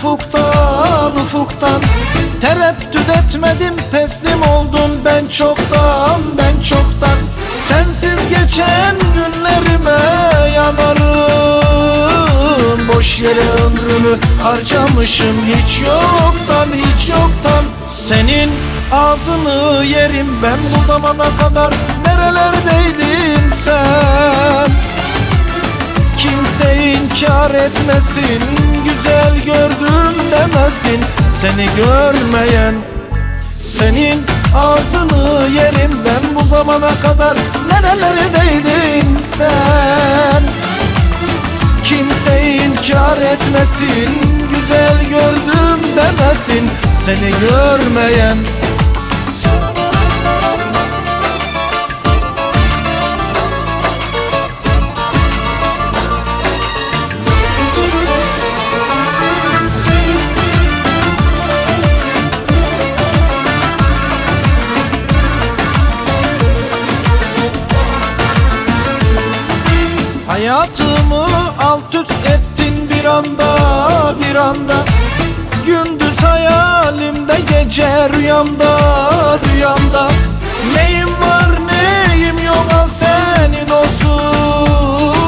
ufuktan ufuktan. Tereddüt etmedim teslim oldum ben çoktan ben çoktan. Sensiz geçen günlerime yanarım. Boş yere ömrümü harcamışım hiç yoktan hiç yoktan. Senin ağzını yerim ben bu zamana kadar. Nerelerdeydin sen? Kimse inkar etmesin Güzel demesin Seni görmeyen. Senin ağzını yerim ben bu zamana kadar. Nerelerdeydin sen? Kimse inkar etmesin Güzel gördüm demesin Seni görmeyen alt üst ettin bir anda bir anda. Gündüz hayalimde gece rüyamda rüyamda. Neyim var neyim yok al senin olsun.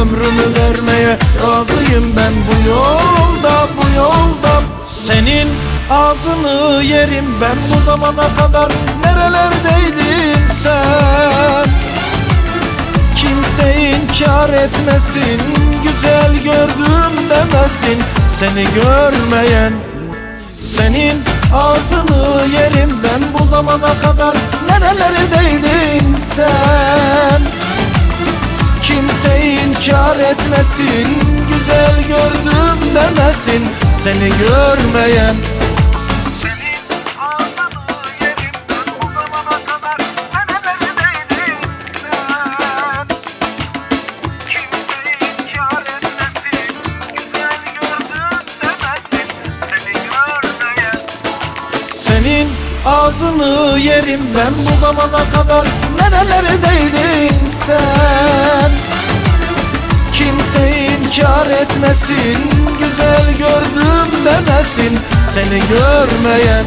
Ömrümü vermeye razıyım ben bu yolda bu yolda. Senin ağzını yerim ben bu zamana kadar. Nerelerdeydin inkar etmesin Güzel gördüm demesin. Seni görmeyen Senin ağzını yerim ben. Bu zamana kadar Nerelerdeydin sen? Kimse inkar etmesin Güzel gördüm demesin. Seni görmeyen Senin ağzını yerim ben bu zamana kadar. Nerelerdeydin sen? Kimse inkar etmesin Güzel gördüm demesin Seni görmeyen